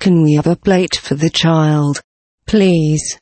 Can we have a plate for the child? Please.